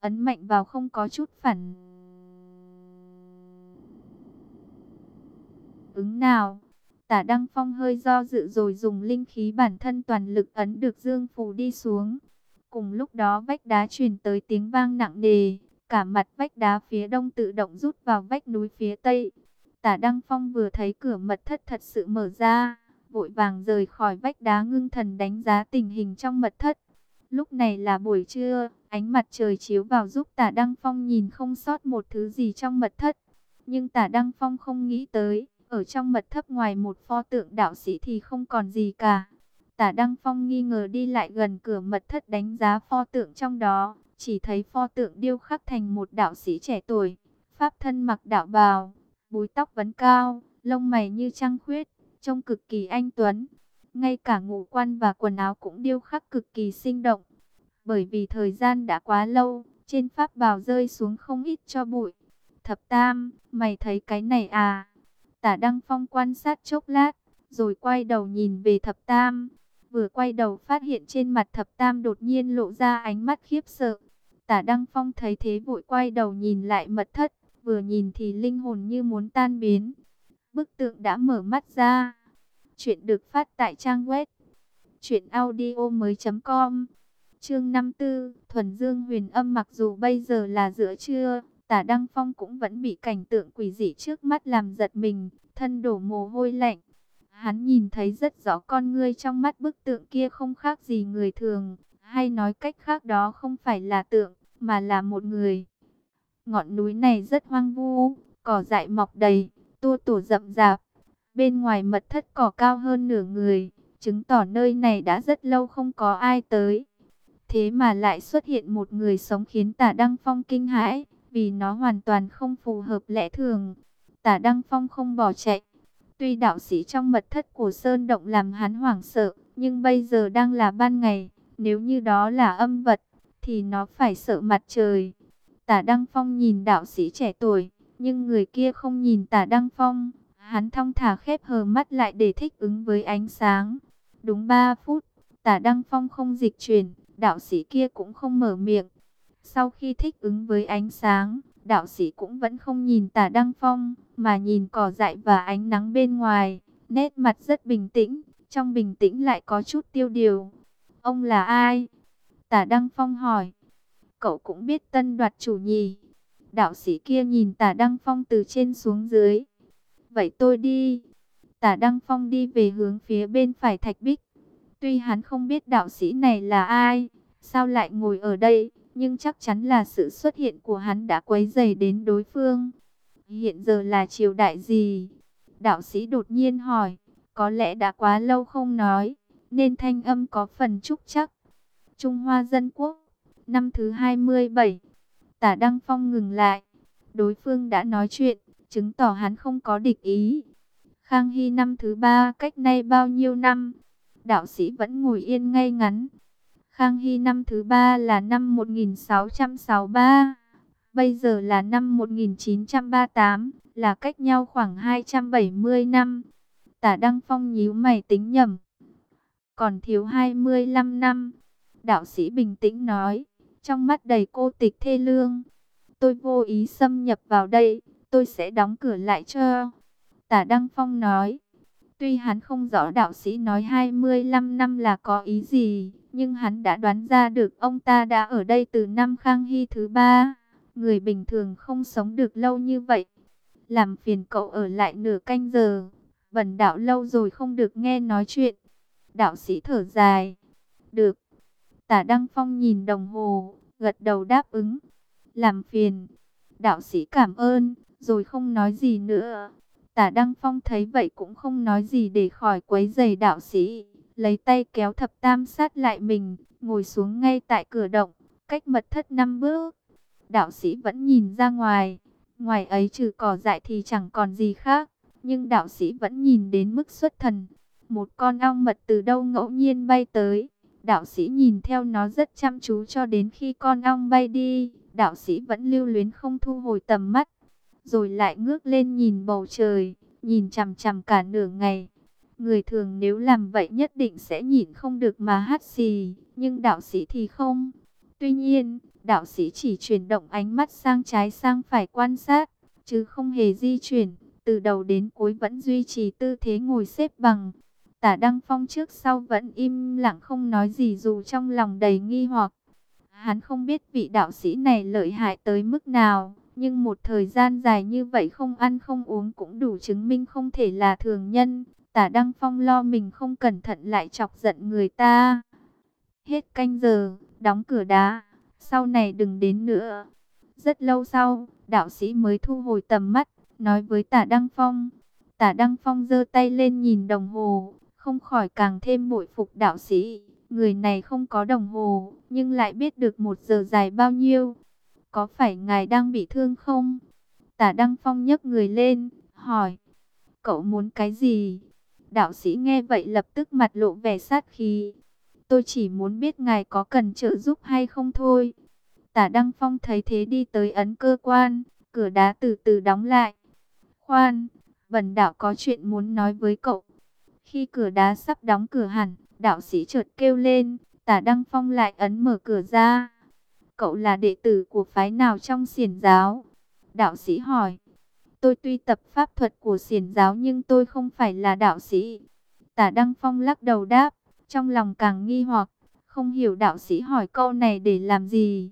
ấn mạnh vào không có chút phản ứng nào. Tả Đăng Phong hơi do dự rồi dùng linh khí bản thân toàn lực ấn được dương phù đi xuống. Cùng lúc đó vách đá truyền tới tiếng vang nặng nề, cả mặt vách đá phía đông tự động rút vào vách núi phía tây. Tả Đăng Phong vừa thấy cửa mật thất thật sự mở ra, vội vàng rời khỏi vách đá ngưng thần đánh giá tình hình trong mật thất. Lúc này là buổi trưa, ánh mặt trời chiếu vào giúp tả Đăng Phong nhìn không sót một thứ gì trong mật thất. Nhưng tả Đăng Phong không nghĩ tới, ở trong mật thất ngoài một pho tượng đạo sĩ thì không còn gì cả. Tả Đăng Phong nghi ngờ đi lại gần cửa mật thất đánh giá pho tượng trong đó, chỉ thấy pho tượng điêu khắc thành một đạo sĩ trẻ tuổi, pháp thân mặc đạo bào, búi tóc vấn cao, lông mày như trăng khuyết, trông cực kỳ anh tuấn. Ngay cả ngũ quan và quần áo cũng điêu khắc cực kỳ sinh động. Bởi vì thời gian đã quá lâu, trên pháp bào rơi xuống không ít cho bụi. Thập Tam, mày thấy cái này à? Tả Đăng Phong quan sát chốc lát, rồi quay đầu nhìn về Thập Tam. Vừa quay đầu phát hiện trên mặt Thập Tam đột nhiên lộ ra ánh mắt khiếp sợ. Tả Đăng Phong thấy thế vội quay đầu nhìn lại mật thất, vừa nhìn thì linh hồn như muốn tan biến. Bức tượng đã mở mắt ra. Chuyện được phát tại trang web truyệnaudiomoi.com. Chương 54, Thuần Dương Huyền Âm mặc dù bây giờ là giữa trưa, Tả Đăng Phong cũng vẫn bị cảnh tượng quỷ dị trước mắt làm giật mình, thân đổ mồ hôi lạnh. Hắn nhìn thấy rất rõ con ngươi trong mắt bức tượng kia không khác gì người thường, hay nói cách khác đó không phải là tượng, mà là một người. Ngọn núi này rất hoang vu, cỏ dại mọc đầy, tua tổ rậm rạp. Bên ngoài mật thất cỏ cao hơn nửa người, chứng tỏ nơi này đã rất lâu không có ai tới. Thế mà lại xuất hiện một người sống khiến tả Đăng Phong kinh hãi vì nó hoàn toàn không phù hợp lẽ thường. Tả Đăng Phong không bỏ chạy. Tuy đạo sĩ trong mật thất của Sơn Động làm hắn hoảng sợ, nhưng bây giờ đang là ban ngày, nếu như đó là âm vật, thì nó phải sợ mặt trời. Tả Đăng Phong nhìn đạo sĩ trẻ tuổi, nhưng người kia không nhìn Tả Đăng Phong. Hắn thong thả khép hờ mắt lại để thích ứng với ánh sáng. Đúng 3 phút, Tả Đăng Phong không dịch chuyển, đạo sĩ kia cũng không mở miệng. Sau khi thích ứng với ánh sáng, đạo sĩ cũng vẫn không nhìn tả Đăng Phong, mà nhìn cỏ dại và ánh nắng bên ngoài. Nét mặt rất bình tĩnh, trong bình tĩnh lại có chút tiêu điều. Ông là ai? Tả Đăng Phong hỏi. Cậu cũng biết tân đoạt chủ nhì. Đạo sĩ kia nhìn tả Đăng Phong từ trên xuống dưới. Vậy tôi đi. Tả Đăng Phong đi về hướng phía bên phải thạch bích. Tuy hắn không biết đạo sĩ này là ai, sao lại ngồi ở đây, nhưng chắc chắn là sự xuất hiện của hắn đã quấy dày đến đối phương. Hiện giờ là triều đại gì? Đạo sĩ đột nhiên hỏi, có lẽ đã quá lâu không nói, nên thanh âm có phần trúc chắc. Trung Hoa Dân Quốc, năm thứ 27, tả Đăng Phong ngừng lại. Đối phương đã nói chuyện, chứng tỏ hắn không có địch ý. Khang Hy năm thứ ba cách nay bao nhiêu năm? Đạo sĩ vẫn ngồi yên ngay ngắn, Khang Hy năm thứ ba là năm 1663, bây giờ là năm 1938, là cách nhau khoảng 270 năm. Tả Đăng Phong nhíu mày tính nhầm. Còn thiếu 25 năm. Đạo sĩ bình tĩnh nói, trong mắt đầy cô tịch thê lương. Tôi vô ý xâm nhập vào đây, tôi sẽ đóng cửa lại cho. Tả Đăng Phong nói, tuy hắn không rõ đạo sĩ nói 25 năm là có ý gì, nhưng hắn đã đoán ra được ông ta đã ở đây từ năm Khang Hy thứ ba. Người bình thường không sống được lâu như vậy. Làm phiền cậu ở lại nửa canh giờ. Vần đạo lâu rồi không được nghe nói chuyện. Đạo sĩ thở dài. Được. Tả Đăng Phong nhìn đồng hồ, gật đầu đáp ứng. Làm phiền. Đạo sĩ cảm ơn, rồi không nói gì nữa. Tả Đăng Phong thấy vậy cũng không nói gì để khỏi quấy giày đạo sĩ lấy tay kéo thập tam sát lại mình, ngồi xuống ngay tại cửa động, cách mật thất năm bước. Đạo sĩ vẫn nhìn ra ngoài, ngoài ấy trừ cỏ dại thì chẳng còn gì khác, nhưng đạo sĩ vẫn nhìn đến mức xuất thần. Một con ong mật từ đâu ngẫu nhiên bay tới, đạo sĩ nhìn theo nó rất chăm chú cho đến khi con ong bay đi, đạo sĩ vẫn lưu luyến không thu hồi tầm mắt, rồi lại ngước lên nhìn bầu trời, nhìn chằm chằm cả nửa ngày. Người thường nếu làm vậy nhất định sẽ nhìn không được mà hát xì, nhưng đạo sĩ thì không. Tuy nhiên, Đạo sĩ chỉ chuyển động ánh mắt sang trái sang phải quan sát, chứ không hề di chuyển, từ đầu đến cuối vẫn duy trì tư thế ngồi xếp bằng. Tả Đăng Phong trước sau vẫn im lặng không nói gì dù trong lòng đầy nghi hoặc. Hắn không biết vị đạo sĩ này lợi hại tới mức nào, nhưng một thời gian dài như vậy không ăn không uống cũng đủ chứng minh không thể là thường nhân. Tả Đăng Phong lo mình không cẩn thận lại chọc giận người ta. Hết canh giờ, đóng cửa đá, sau này đừng đến nữa. Rất lâu sau, đạo sĩ mới thu hồi tầm mắt, nói với tả Đăng Phong. Tả Đăng Phong giơ tay lên nhìn đồng hồ, không khỏi càng thêm bội phục đạo sĩ. Người này không có đồng hồ, nhưng lại biết được một giờ dài bao nhiêu. Có phải ngài đang bị thương không? Tả Đăng Phong nhấc người lên, hỏi. Cậu muốn cái gì? Đạo sĩ nghe vậy lập tức mặt lộ vẻ sát khí. Tôi chỉ muốn biết ngài có cần trợ giúp hay không thôi. Tả Đăng Phong thấy thế đi tới ấn cơ quan, cửa đá từ từ đóng lại. Khoan, bần đạo có chuyện muốn nói với cậu. Khi cửa đá sắp đóng cửa hẳn, đạo sĩ chợt kêu lên, tả Đăng Phong lại ấn mở cửa ra. Cậu là đệ tử của phái nào trong xiển giáo? Đạo sĩ hỏi. Tôi tuy tập pháp thuật của xiển giáo nhưng tôi không phải là đạo sĩ. Tả Đăng Phong lắc đầu đáp, trong lòng càng nghi hoặc, không hiểu đạo sĩ hỏi câu này để làm gì.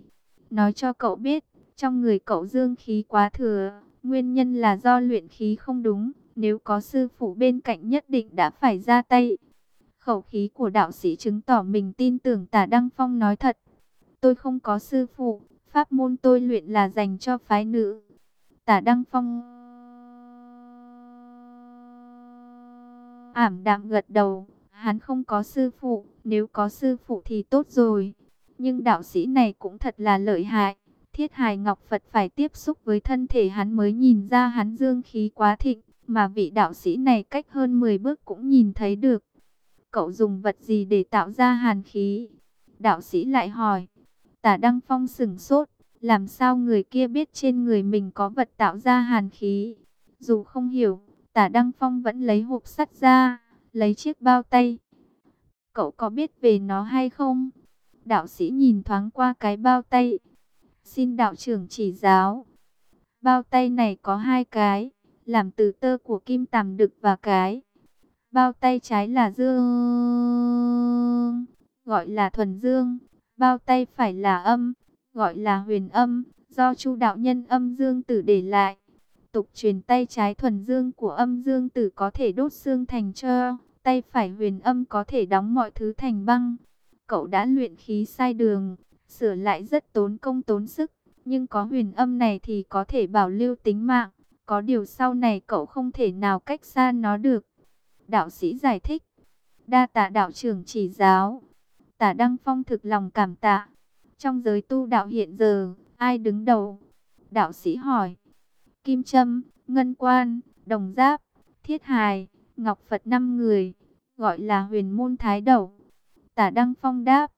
Nói cho cậu biết, trong người cậu dương khí quá thừa, nguyên nhân là do luyện khí không đúng, nếu có sư phụ bên cạnh nhất định đã phải ra tay. Khẩu khí của đạo sĩ chứng tỏ mình tin tưởng tả Đăng Phong nói thật. Tôi không có sư phụ, pháp môn tôi luyện là dành cho phái nữ. Tả Đăng Phong ảm đạm gật đầu, hắn không có sư phụ, nếu có sư phụ thì tốt rồi. Nhưng đạo sĩ này cũng thật là lợi hại. Thiết hài Ngọc Phật phải tiếp xúc với thân thể hắn mới nhìn ra hắn dương khí quá thịnh, mà vị đạo sĩ này cách hơn 10 bước cũng nhìn thấy được. Cậu dùng vật gì để tạo ra hàn khí? Đạo sĩ lại hỏi. Tả Đăng Phong sửng sốt, làm sao người kia biết trên người mình có vật tạo ra hàn khí? Dù không hiểu, tả Đăng Phong vẫn lấy hộp sắt ra, lấy chiếc bao tay. Cậu có biết về nó hay không? Đạo sĩ nhìn thoáng qua cái bao tay. Xin đạo trưởng chỉ giáo. Bao tay này có hai cái, làm từ tơ của kim tằm đực và cái. Bao tay trái là dương, gọi là thuần dương. Bao tay phải là âm, gọi là huyền âm, do chu đạo nhân âm dương tử để lại. Tục truyền tay trái thuần dương của âm dương tử có thể đốt xương thành cho, tay phải huyền âm có thể đóng mọi thứ thành băng. Cậu đã luyện khí sai đường, sửa lại rất tốn công tốn sức, nhưng có huyền âm này thì có thể bảo lưu tính mạng. Có điều sau này cậu không thể nào cách xa nó được. Đạo sĩ giải thích. Đa tạ đạo trưởng chỉ giáo. Tả Đăng Phong thực lòng cảm tạ. Trong giới tu đạo hiện giờ, ai đứng đầu? Đạo sĩ hỏi. Kim Trâm, Ngân Quan, Đồng Giáp, Thiết Hài, Ngọc Phật năm người, gọi là huyền môn thái đầu. Tả Đăng Phong đáp.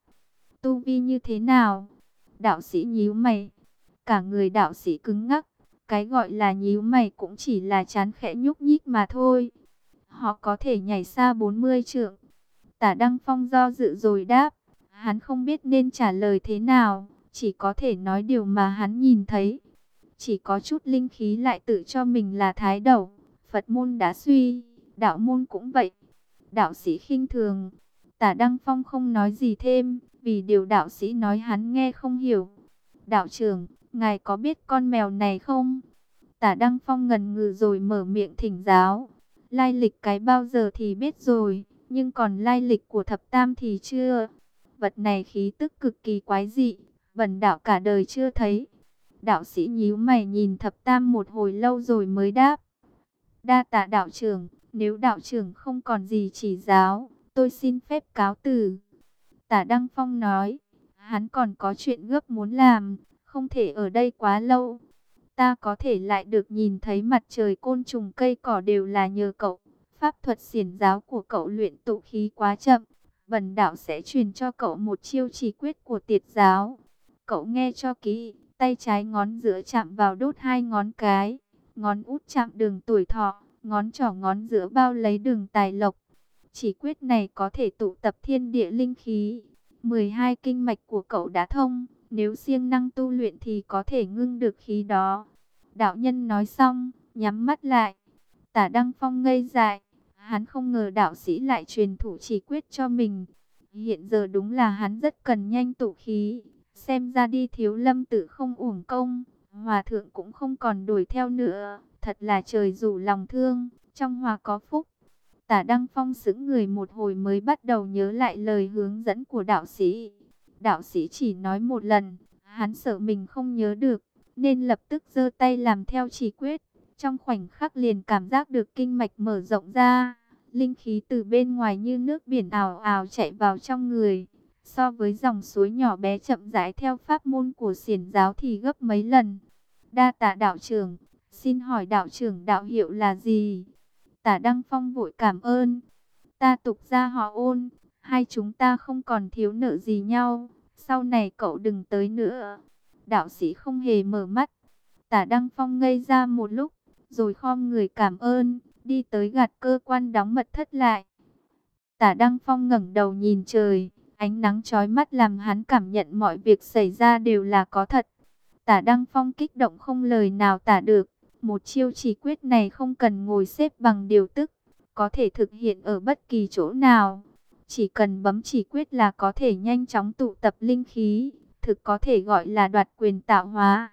Tu vi như thế nào? Đạo sĩ nhíu mày. Cả người đạo sĩ cứng ngắc. Cái gọi là nhíu mày cũng chỉ là chán khẽ nhúc nhích mà thôi. Họ có thể nhảy xa 40 trượng. Tả Đăng Phong do dự rồi đáp. Hắn không biết nên trả lời thế nào. Chỉ có thể nói điều mà hắn nhìn thấy. Chỉ có chút linh khí lại tự cho mình là thái đầu. Phật môn đã suy, đạo môn cũng vậy. Đạo sĩ khinh thường. Tả Đăng Phong không nói gì thêm, vì điều đạo sĩ nói hắn nghe không hiểu. Đạo trưởng, ngài có biết con mèo này không? Tả Đăng Phong ngần ngừ rồi mở miệng thỉnh giáo. Lai lịch cái bao giờ thì biết rồi, nhưng còn lai lịch của thập tam thì chưa. Vật này khí tức cực kỳ quái dị, bần đạo cả đời chưa thấy. Đạo sĩ nhíu mày nhìn thập tam một hồi lâu rồi mới đáp. Đa tạ đạo trưởng, nếu đạo trưởng không còn gì chỉ giáo, tôi xin phép cáo từ. Tả Đăng Phong nói, hắn còn có chuyện gấp muốn làm, không thể ở đây quá lâu. Ta có thể lại được nhìn thấy mặt trời côn trùng cây cỏ đều là nhờ cậu. Pháp thuật xiển giáo của cậu luyện tụ khí quá chậm. Bần đạo sẽ truyền cho cậu một chiêu chỉ quyết của tiệt giáo. Cậu nghe cho kỹ, tay trái ngón giữa chạm vào đốt hai ngón cái. Ngón út chạm đường tuổi thọ, ngón trỏ ngón giữa bao lấy đường tài lộc. Chỉ quyết này có thể tụ tập thiên địa linh khí. 12 kinh mạch của cậu đã thông, Nếu siêng năng tu luyện thì có thể ngưng được khí đó. Đạo nhân nói xong, nhắm mắt lại. Tả Đăng Phong ngây dại. Hắn không ngờ đạo sĩ lại truyền thủ chỉ quyết cho mình. Hiện giờ đúng là hắn rất cần nhanh tụ khí. Xem ra đi thiếu lâm tự không uổng công. Hòa thượng cũng không còn đuổi theo nữa. Thật là trời rủ lòng thương. Trong hòa có phúc. Tả Đăng Phong sững người một hồi mới bắt đầu nhớ lại lời hướng dẫn của đạo sĩ. Đạo sĩ chỉ nói một lần, hắn sợ mình không nhớ được, nên lập tức giơ tay làm theo chỉ quyết. Trong khoảnh khắc liền cảm giác được kinh mạch mở rộng ra, linh khí từ bên ngoài như nước biển ảo ảo chạy vào trong người. So với dòng suối nhỏ bé chậm rãi theo pháp môn của xiển giáo thì gấp mấy lần. Đa tạ đạo trưởng, xin hỏi đạo trưởng đạo hiệu là gì? Tả Đăng Phong vội cảm ơn. Ta tục ra họ ôn, hai chúng ta không còn thiếu nợ gì nhau. Sau này cậu đừng tới nữa. Đạo sĩ không hề mở mắt. Tả Đăng Phong ngây ra một lúc, rồi khom người cảm ơn, đi tới gạt cơ quan đóng mật thất lại. Tả Đăng Phong ngẩng đầu nhìn trời, ánh nắng chói mắt làm hắn cảm nhận mọi việc xảy ra đều là có thật. Tả Đăng Phong kích động không lời nào tả được. Một chiêu chỉ quyết này không cần ngồi xếp bằng điều tức, có thể thực hiện ở bất kỳ chỗ nào. Chỉ cần bấm chỉ quyết là có thể nhanh chóng tụ tập linh khí, thực có thể gọi là đoạt quyền tạo hóa.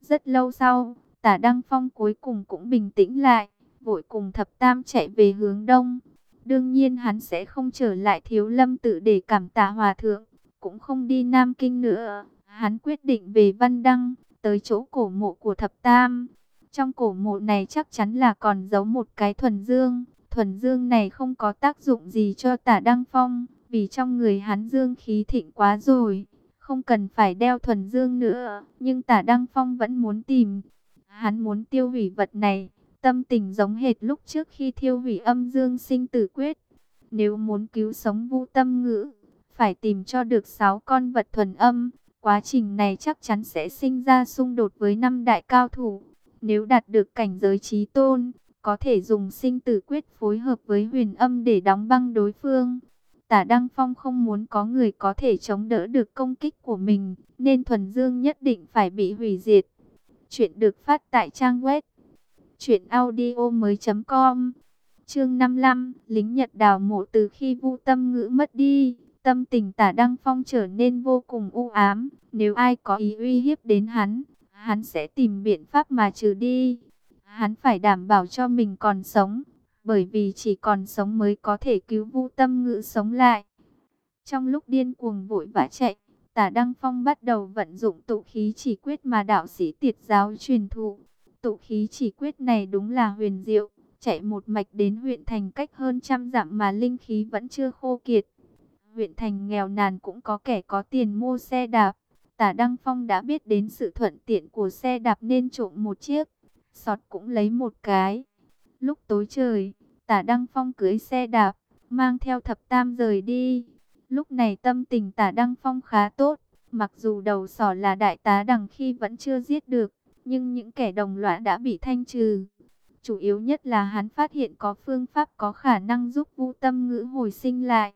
Rất lâu sau, tả Đăng Phong cuối cùng cũng bình tĩnh lại, vội cùng thập tam chạy về hướng đông. Đương nhiên hắn sẽ không trở lại thiếu lâm tự để cảm tạ hòa thượng, cũng không đi Nam Kinh nữa. Hắn quyết định về Văn Đăng, tới chỗ cổ mộ của thập tam. Trong cổ mộ này chắc chắn là còn giấu một cái thuần dương. Thuần dương này không có tác dụng gì cho tả Đăng Phong, vì trong người hắn dương khí thịnh quá rồi. Không cần phải đeo thuần dương nữa, nhưng tả Đăng Phong vẫn muốn tìm. Hắn muốn tiêu hủy vật này, tâm tình giống hệt lúc trước khi thiêu hủy âm dương sinh tử quyết. Nếu muốn cứu sống vu tâm ngữ, phải tìm cho được 6 con vật thuần âm. Quá trình này chắc chắn sẽ sinh ra xung đột với năm đại cao thủ. Nếu đạt được cảnh giới trí tôn, có thể dùng sinh tử quyết phối hợp với huyền âm để đóng băng đối phương. Tả Đăng Phong không muốn có người có thể chống đỡ được công kích của mình, nên thuần dương nhất định phải bị hủy diệt. Chuyện được phát tại trang web truyệnaudiomoi.com. Chương 55, lính Nhật đào mộ từ khi Vu Tâm Ngữ mất đi, tâm tình Tả Đăng Phong trở nên vô cùng u ám, nếu ai có ý uy hiếp đến hắn, hắn sẽ tìm biện pháp mà trừ đi. Hắn phải đảm bảo cho mình còn sống, bởi vì chỉ còn sống mới có thể cứu Vu Tâm Ngữ sống lại. Trong lúc điên cuồng vội vã chạy, Tả Đăng Phong bắt đầu vận dụng tụ khí chỉ quyết mà đạo sĩ tiệt giáo truyền thụ. Tụ khí chỉ quyết này đúng là huyền diệu, chạy một mạch đến huyện thành cách hơn trăm dặm mà linh khí vẫn chưa khô kiệt. Huyện thành nghèo nàn cũng có kẻ có tiền mua xe đạp, Tả Đăng Phong đã biết đến sự thuận tiện của xe đạp nên trộm một chiếc, sọt cũng lấy một cái. Lúc tối trời, Tả Đăng Phong cưới xe đạp, mang theo thập tam rời đi. Lúc này tâm tình Tả Đăng Phong khá tốt, mặc dù đầu sỏ là đại tá đằng khi vẫn chưa giết được, nhưng những kẻ đồng loại đã bị thanh trừ. Chủ yếu nhất là hắn phát hiện có phương pháp có khả năng giúp vũ tâm ngữ hồi sinh lại.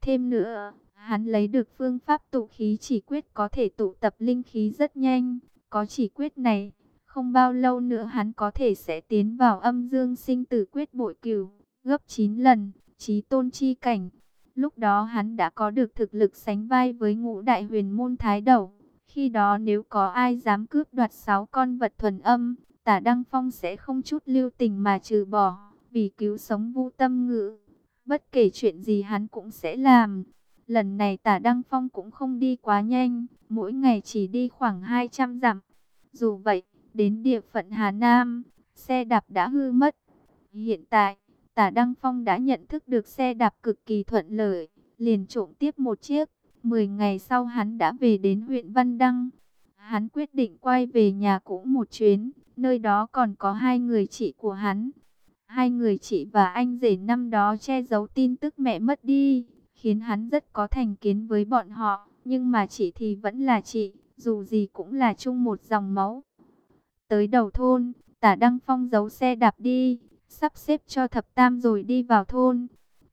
Thêm nữa, Hắn lấy được phương pháp tụ khí chỉ quyết có thể tụ tập linh khí rất nhanh. Có chỉ quyết này, không bao lâu nữa hắn có thể sẽ tiến vào âm dương sinh tử quyết bội cửu, gấp 9 lần, trí tôn chi cảnh. Lúc đó hắn đã có được thực lực sánh vai với ngũ đại huyền môn thái đầu. Khi đó nếu có ai dám cướp đoạt sáu con vật thuần âm, tả Đăng Phong sẽ không chút lưu tình mà trừ bỏ, vì cứu sống vu tâm ngữ. Bất kể chuyện gì hắn cũng sẽ làm. Lần này tả Đăng Phong cũng không đi quá nhanh, mỗi ngày chỉ đi khoảng 200 dặm. Dù vậy, đến địa phận Hà Nam, xe đạp đã hư mất. Hiện tại, tả Đăng Phong đã nhận thức được xe đạp cực kỳ thuận lợi, liền trộm tiếp một chiếc. Mười ngày sau hắn đã về đến huyện Văn Đăng. Hắn quyết định quay về nhà cũ một chuyến, nơi đó còn có hai người chị của hắn. Hai người chị và anh rể năm đó che giấu tin tức mẹ mất đi, khiến hắn rất có thành kiến với bọn họ, nhưng mà chị thì vẫn là chị, dù gì cũng là chung một dòng máu. Tới đầu thôn, tả Đăng Phong giấu xe đạp đi, sắp xếp cho thập tam rồi đi vào thôn.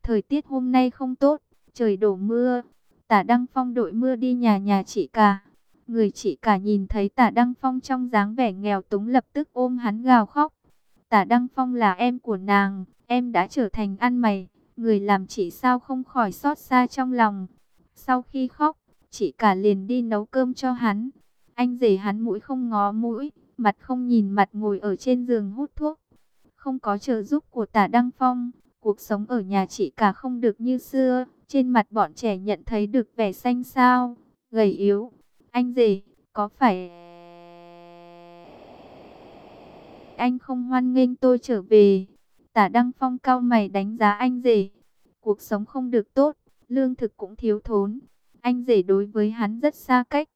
Thời tiết hôm nay không tốt, trời đổ mưa, tả Đăng Phong đội mưa đi nhà nhà chị cả. Người chị cả nhìn thấy tả Đăng Phong trong dáng vẻ nghèo túng lập tức ôm hắn gào khóc. Tả Đăng Phong là em của nàng, em đã trở thành ăn mày, người làm chị sao không khỏi xót xa trong lòng. Sau khi khóc, chị cả liền đi nấu cơm cho hắn. Anh rể hắn mũi không ngó mũi, mặt không nhìn mặt ngồi ở trên giường hút thuốc. Không có trợ giúp của tả Đăng Phong, cuộc sống ở nhà chị cả không được như xưa. Trên mặt bọn trẻ nhận thấy được vẻ xanh xao, gầy yếu. Anh rể, có phải anh không hoan nghênh tôi trở về? Tả Đăng Phong cao mày đánh giá anh rể. Cuộc sống không được tốt, lương thực cũng thiếu thốn. Anh rể đối với hắn rất xa cách.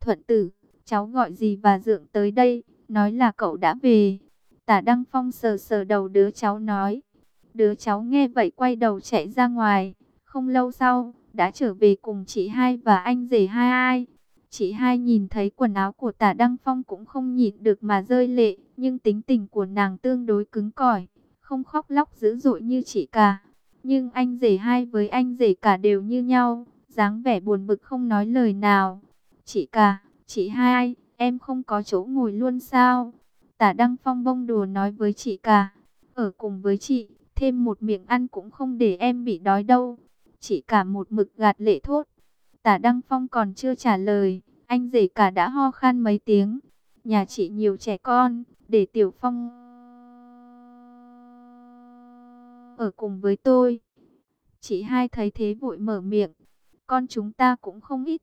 Thuận tử, cháu gọi gì và dượng tới đây, nói là cậu đã về. Tả Đăng Phong sờ sờ đầu đứa cháu nói. Đứa cháu nghe vậy quay đầu chạy ra ngoài. Không lâu sau, đã trở về cùng chị hai và anh rể hai ai. Chị hai nhìn thấy quần áo của tả Đăng Phong cũng không nhịn được mà rơi lệ. Nhưng tính tình của nàng tương đối cứng cỏi, không khóc lóc dữ dội như chị cả. Nhưng anh rể hai với anh rể cả đều như nhau, dáng vẻ buồn bực không nói lời nào. Chị cả, chị hai, em không có chỗ ngồi luôn sao? Tả Đăng Phong bông đùa nói với chị cả, ở cùng với chị, thêm một miệng ăn cũng không để em bị đói đâu. Chị cả một mực gạt lệ thốt. Tả Đăng Phong còn chưa trả lời, anh rể cả đã ho khan mấy tiếng. Nhà chị nhiều trẻ con, để Tiểu Phong ở cùng với tôi. Chị hai thấy thế vội mở miệng, con chúng ta cũng không ít.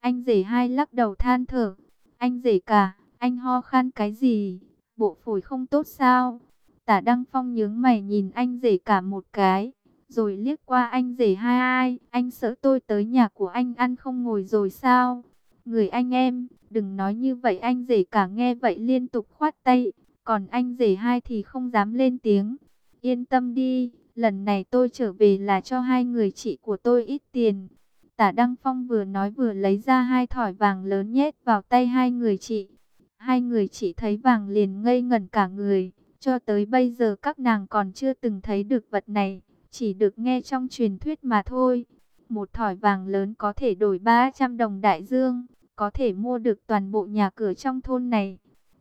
Anh rể hai lắc đầu than thở, anh rể cả, anh ho khan cái gì, bộ phổi không tốt sao? Tả Đăng Phong nhướng mày nhìn anh rể cả một cái, rồi liếc qua anh rể hai ai, anh sợ tôi tới nhà của anh ăn không ngồi rồi sao? Người anh em, đừng nói như vậy anh rể cả nghe vậy liên tục khoát tay, còn anh rể hai thì không dám lên tiếng. Yên tâm đi, lần này tôi trở về là cho hai người chị của tôi ít tiền. Tả Đăng Phong vừa nói vừa lấy ra hai thỏi vàng lớn nhét vào tay hai người chị. Hai người chị thấy vàng liền ngây ngẩn cả người. Cho tới bây giờ các nàng còn chưa từng thấy được vật này, chỉ được nghe trong truyền thuyết mà thôi. Một thỏi vàng lớn có thể đổi 300 đồng đại dương, có thể mua được toàn bộ nhà cửa trong thôn này.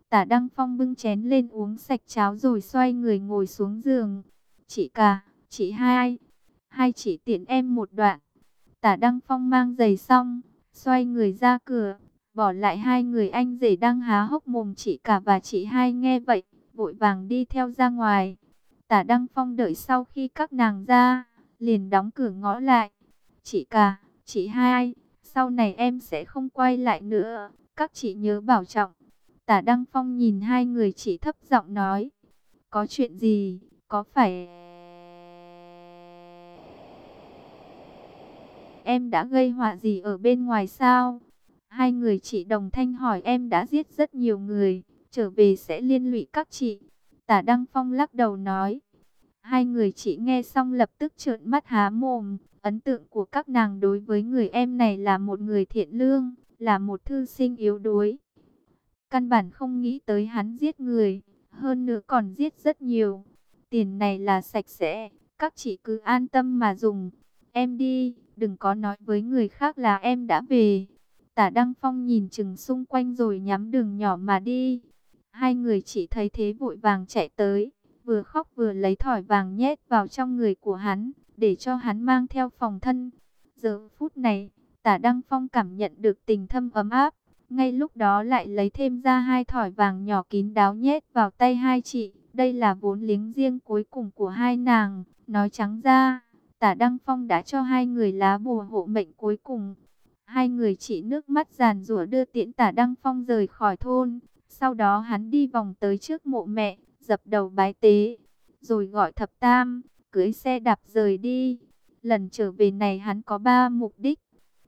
Tả Đăng Phong bưng chén lên uống sạch cháo rồi xoay người ngồi xuống giường. Chị cả, chị hai, hai chị tiện em một đoạn. Tả Đăng Phong mang giày xong, xoay người ra cửa, bỏ lại hai người anh rể đang há hốc mồm chị cả và chị hai nghe vậy, vội vàng đi theo ra ngoài. Tả Đăng Phong đợi sau khi các nàng ra, liền đóng cửa ngõ lại. Chị cả, chị hai, sau này em sẽ không quay lại nữa, các chị nhớ bảo trọng. Tả Đăng Phong nhìn hai người chị thấp giọng nói, có chuyện gì, có phải... Em đã gây họa gì ở bên ngoài sao? Hai người chị đồng thanh hỏi em đã giết rất nhiều người, trở về sẽ liên lụy các chị. Tả Đăng Phong lắc đầu nói. Hai người chị nghe xong lập tức trợn mắt há mồm. Ấn tượng của các nàng đối với người em này là một người thiện lương, là một thư sinh yếu đuối. Căn bản không nghĩ tới hắn giết người, hơn nữa còn giết rất nhiều. Tiền này là sạch sẽ, các chị cứ an tâm mà dùng. Em đi, đừng có nói với người khác là em đã về. Tả Đăng Phong nhìn chừng xung quanh rồi nhắm đường nhỏ mà đi. Hai người chỉ thấy thế vội vàng chạy tới, vừa khóc vừa lấy thỏi vàng nhét vào trong người của hắn, để cho hắn mang theo phòng thân. Giờ phút này, tả Đăng Phong cảm nhận được tình thâm ấm áp, ngay lúc đó lại lấy thêm ra hai thỏi vàng nhỏ kín đáo nhét vào tay hai chị. Đây là vốn liếng riêng cuối cùng của hai nàng, nói trắng ra, tả Đăng Phong đã cho hai người lá bùa hộ mệnh cuối cùng. Hai người chỉ nước mắt giàn rủa đưa tiễn tả Đăng Phong rời khỏi thôn. Sau đó hắn đi vòng tới trước mộ mẹ, dập đầu bái tế, rồi gọi thập tam, cưới xe đạp rời đi. Lần trở về này hắn có ba mục đích.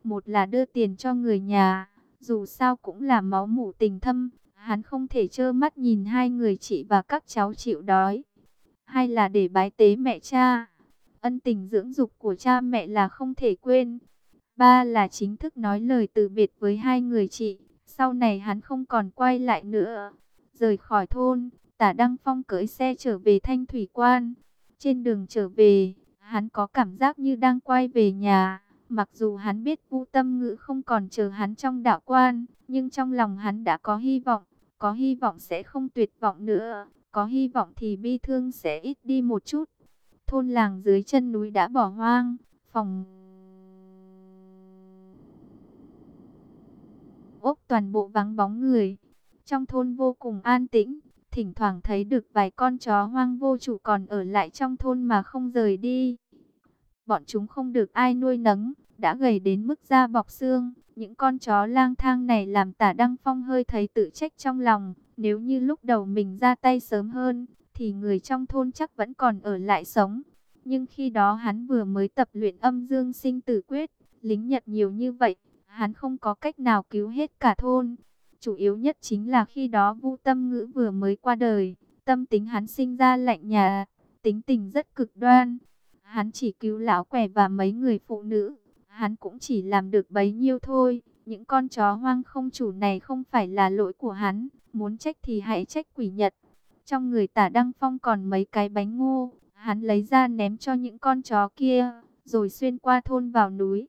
Một là đưa tiền cho người nhà, dù sao cũng là máu mủ tình thâm, hắn không thể trơ mắt nhìn hai người chị và các cháu chịu đói. Hai là để bái tế mẹ cha, ân tình dưỡng dục của cha mẹ là không thể quên. Ba là chính thức nói lời từ biệt với hai người chị, sau này hắn không còn quay lại nữa. Rời khỏi thôn, tả Đăng Phong cưỡi xe trở về Thanh Thủy Quan. Trên đường trở về, hắn có cảm giác như đang quay về nhà. Mặc dù hắn biết vũ Tâm Ngữ không còn chờ hắn trong đạo quan, nhưng trong lòng hắn đã có hy vọng, có hy vọng sẽ không tuyệt vọng nữa, có hy vọng thì bi thương sẽ ít đi một chút. Thôn làng dưới chân núi đã bỏ hoang, phòng ốc toàn bộ vắng bóng người. Trong thôn vô cùng an tĩnh, thỉnh thoảng thấy được vài con chó hoang vô chủ còn ở lại trong thôn mà không rời đi. Bọn chúng không được ai nuôi nấng, đã gầy đến mức da bọc xương. Những con chó lang thang này làm tả Đăng Phong hơi thấy tự trách trong lòng. Nếu như lúc đầu mình ra tay sớm hơn, thì người trong thôn chắc vẫn còn ở lại sống. Nhưng khi đó hắn vừa mới tập luyện âm dương sinh tử quyết, lính Nhật nhiều như vậy, hắn không có cách nào cứu hết cả thôn. Chủ yếu nhất chính là khi đó Vu Tâm Ngữ vừa mới qua đời, tâm tính hắn sinh ra lạnh nhà, tính tình rất cực đoan. Hắn chỉ cứu lão quẻ và mấy người phụ nữ, hắn cũng chỉ làm được bấy nhiêu thôi. Những con chó hoang không chủ này không phải là lỗi của hắn, muốn trách thì hãy trách quỷ Nhật. Trong người tả Đăng Phong còn mấy cái bánh ngô, hắn lấy ra ném cho những con chó kia, rồi xuyên qua thôn vào núi.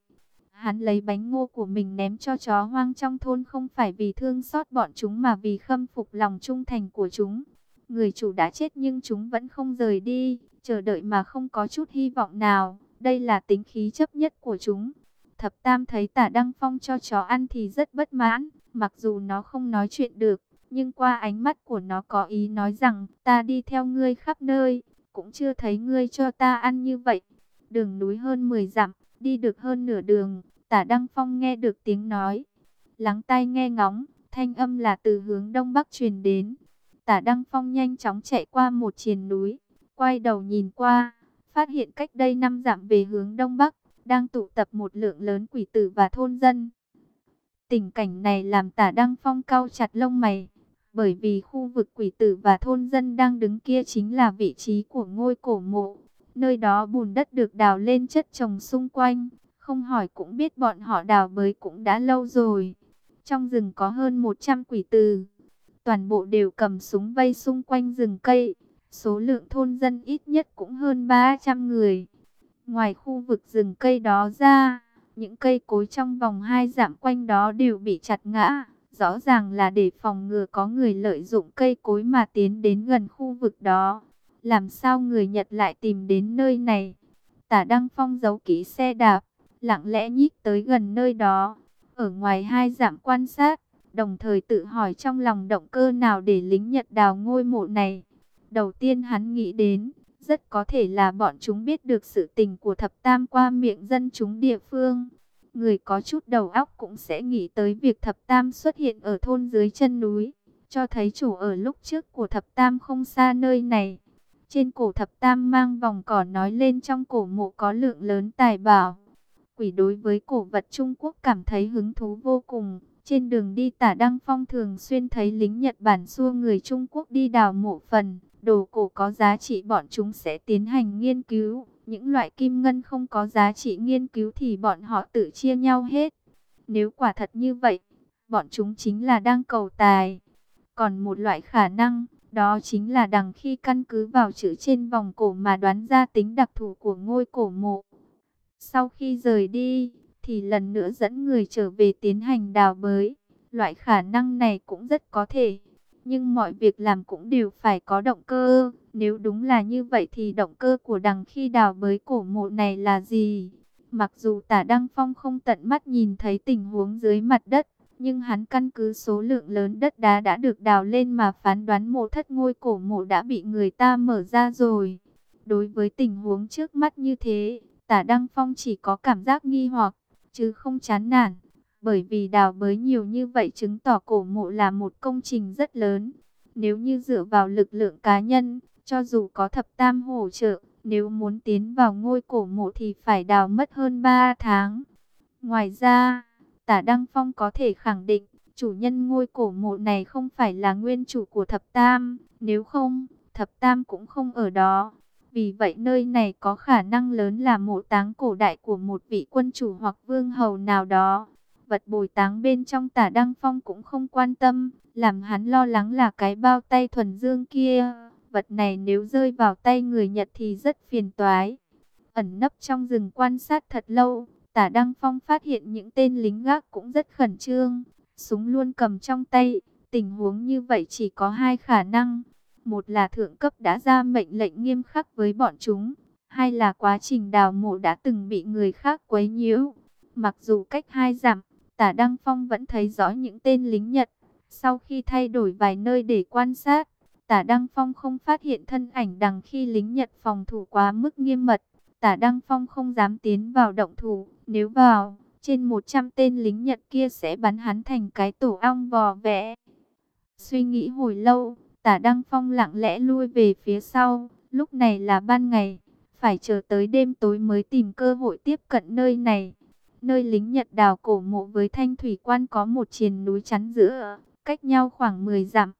Hắn lấy bánh ngô của mình ném cho chó hoang trong thôn không phải vì thương xót bọn chúng mà vì khâm phục lòng trung thành của chúng. Người chủ đã chết nhưng chúng vẫn không rời đi, chờ đợi mà không có chút hy vọng nào. Đây là tính khí chấp nhất của chúng. Thập Tam thấy tả Đăng Phong cho chó ăn thì rất bất mãn, mặc dù nó không nói chuyện được, nhưng qua ánh mắt của nó có ý nói rằng ta đi theo ngươi khắp nơi, cũng chưa thấy ngươi cho ta ăn như vậy. Đường núi hơn 10 dặm, Đi được hơn nửa đường, tả Đăng Phong nghe được tiếng nói. Lắng tai nghe ngóng, thanh âm là từ hướng đông bắc truyền đến. Tả Đăng Phong nhanh chóng chạy qua một triền núi, quay đầu nhìn qua, phát hiện cách đây năm dặm về hướng đông bắc, đang tụ tập một lượng lớn quỷ tử và thôn dân. Tình cảnh này làm tả Đăng Phong cau chặt lông mày, bởi vì khu vực quỷ tử và thôn dân đang đứng kia chính là vị trí của ngôi cổ mộ. Nơi đó bùn đất được đào lên chất trồng xung quanh, không hỏi cũng biết bọn họ đào bới cũng đã lâu rồi. Trong rừng có hơn 100 quỷ tử, toàn bộ đều cầm súng vây xung quanh rừng cây. Số lượng thôn dân ít nhất cũng hơn 300 người. Ngoài khu vực rừng cây đó ra, những cây cối trong vòng hai dặm quanh đó đều bị chặt ngã. Rõ ràng là để phòng ngừa có người lợi dụng cây cối mà tiến đến gần khu vực đó. Làm sao người Nhật lại tìm đến nơi này? Tả Đăng Phong giấu kỹ xe đạp, lặng lẽ nhích tới gần nơi đó. Ở ngoài hai dặm quan sát, đồng thời tự hỏi trong lòng động cơ nào để lính Nhật đào ngôi mộ này. Đầu tiên hắn nghĩ đến, rất có thể là bọn chúng biết được sự tình của thập tam qua miệng dân chúng địa phương. Người có chút đầu óc cũng sẽ nghĩ tới việc thập tam xuất hiện ở thôn dưới chân núi, cho thấy chủ ở lúc trước của thập tam không xa nơi này. Trên cổ thập tam mang vòng cỏ nói lên trong cổ mộ có lượng lớn tài bảo. Quỷ đối với cổ vật Trung Quốc cảm thấy hứng thú vô cùng. Trên đường đi tả Đăng Phong thường xuyên thấy lính Nhật Bản xua người Trung Quốc đi đào mộ phần. Đồ cổ có giá trị bọn chúng sẽ tiến hành nghiên cứu. Những loại kim ngân không có giá trị nghiên cứu thì bọn họ tự chia nhau hết. Nếu quả thật như vậy, bọn chúng chính là đang cầu tài. Còn một loại khả năng đó chính là đằng khi căn cứ vào chữ trên vòng cổ mà đoán ra tính đặc thù của ngôi cổ mộ. Sau khi rời đi, thì lần nữa dẫn người trở về tiến hành đào bới. Loại khả năng này cũng rất có thể. Nhưng mọi việc làm cũng đều phải có động cơ. Nếu đúng là như vậy thì động cơ của đằng khi đào bới cổ mộ này là gì? Mặc dù tả Đăng Phong không tận mắt nhìn thấy tình huống dưới mặt đất, nhưng hắn căn cứ số lượng lớn đất đá đã được đào lên mà phán đoán mộ thất ngôi cổ mộ đã bị người ta mở ra rồi. Đối với tình huống trước mắt như thế, tả Đăng Phong chỉ có cảm giác nghi hoặc, chứ không chán nản. Bởi vì đào bới nhiều như vậy chứng tỏ cổ mộ là một công trình rất lớn. Nếu như dựa vào lực lượng cá nhân, cho dù có thập tam hỗ trợ, nếu muốn tiến vào ngôi cổ mộ thì phải đào mất hơn 3 tháng. Ngoài ra, Tả Đăng Phong có thể khẳng định, chủ nhân ngôi cổ mộ này không phải là nguyên chủ của Thập Tam, nếu không, Thập Tam cũng không ở đó. Vì vậy nơi này có khả năng lớn là mộ táng cổ đại của một vị quân chủ hoặc vương hầu nào đó. Vật bồi táng bên trong tả Đăng Phong cũng không quan tâm, làm hắn lo lắng là cái bao tay thuần dương kia. Vật này nếu rơi vào tay người Nhật thì rất phiền toái. Ẩn nấp trong rừng quan sát thật lâu, Tả Đăng Phong phát hiện những tên lính gác cũng rất khẩn trương, súng luôn cầm trong tay. Tình huống như vậy chỉ có hai khả năng. Một là thượng cấp đã ra mệnh lệnh nghiêm khắc với bọn chúng. Hai là quá trình đào mộ đã từng bị người khác quấy nhiễu. Mặc dù cách hai giảm tả Đăng Phong vẫn thấy rõ những tên lính Nhật. Sau khi thay đổi vài nơi để quan sát, tả Đăng Phong không phát hiện thân ảnh đằng khi lính Nhật phòng thủ quá mức nghiêm mật. Tả Đăng Phong không dám tiến vào động thủ, nếu vào, trên 100 tên lính Nhật kia sẽ bắn hắn thành cái tổ ong vò vẽ. Suy nghĩ hồi lâu, tả Đăng Phong lặng lẽ lui về phía sau, lúc này là ban ngày, phải chờ tới đêm tối mới tìm cơ hội tiếp cận nơi này. Nơi lính Nhật đào cổ mộ với thanh thủy quan có một triền núi chắn giữa, cách nhau khoảng 10 dặm.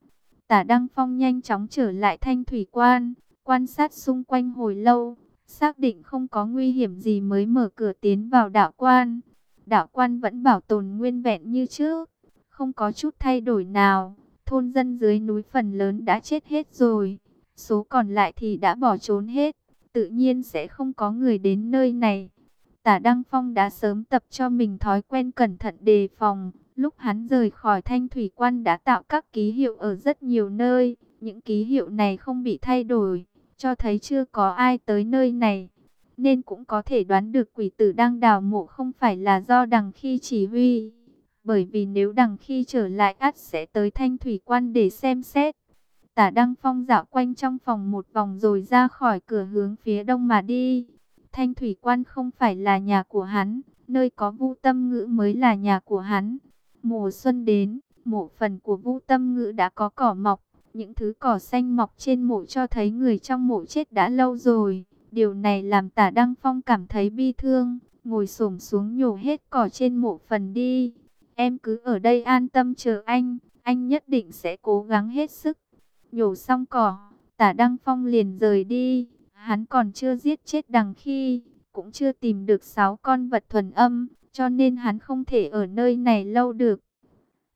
Tả Đăng Phong nhanh chóng trở lại thanh thủy quan, quan sát xung quanh hồi lâu, xác định không có nguy hiểm gì mới mở cửa tiến vào đạo quan. Đạo quan vẫn bảo tồn nguyên vẹn như trước, không có chút thay đổi nào. Thôn dân dưới núi phần lớn đã chết hết rồi, số còn lại thì đã bỏ trốn hết, tự nhiên sẽ không có người đến nơi này. Tả Đăng Phong đã sớm tập cho mình thói quen cẩn thận đề phòng, lúc hắn rời khỏi thanh thủy quan đã tạo các ký hiệu ở rất nhiều nơi, những ký hiệu này không bị thay đổi, cho thấy chưa có ai tới nơi này. Nên cũng có thể đoán được quỷ tử đang đào mộ không phải là do đằng khi chỉ huy. Bởi vì nếu đằng khi trở lại ắt sẽ tới thanh thủy quan để xem xét. Tả Đăng Phong dạo quanh trong phòng một vòng rồi ra khỏi cửa hướng phía đông mà đi. Thanh thủy quan không phải là nhà của hắn, nơi có vu tâm ngữ mới là nhà của hắn. Mùa xuân đến, mộ phần của vu tâm ngữ đã có cỏ mọc. Những thứ cỏ xanh mọc trên mộ cho thấy người trong mộ chết đã lâu rồi. Điều này làm tả Đăng Phong cảm thấy bi thương, ngồi xổm xuống nhổ hết cỏ trên mộ phần đi. Em cứ ở đây an tâm chờ anh, anh nhất định sẽ cố gắng hết sức. Nhổ xong cỏ, tả Đăng Phong liền rời đi. Hắn còn chưa giết chết đằng khi, cũng chưa tìm được sáu con vật thuần âm, cho nên hắn không thể ở nơi này lâu được.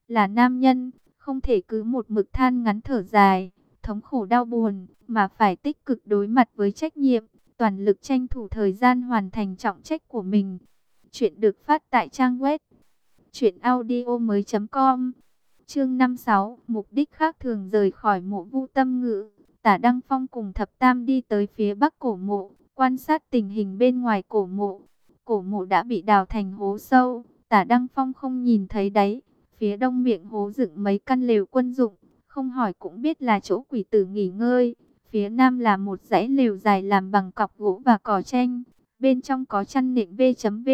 Là nam nhân, không thể cứ một mực than ngắn thở dài, thống khổ đau buồn, mà phải tích cực đối mặt với trách nhiệm, toàn lực tranh thủ thời gian hoàn thành trọng trách của mình. Chuyện được phát tại trang web Chuyện audio mới com. Chương 56 Mục đích khác thường rời khỏi mộ vu tâm ngữ. Tả Đăng Phong cùng thập tam đi tới phía bắc cổ mộ Quan sát tình hình bên ngoài cổ mộ. Cổ mộ đã bị đào thành hố sâu Tả Đăng Phong không nhìn thấy đáy Phía đông miệng hố dựng mấy căn lều quân dụng Không hỏi cũng biết là chỗ quỷ tử nghỉ ngơi Phía nam là một dãy lều dài làm bằng cọc gỗ và cỏ tranh Bên trong có chăn nệm V.V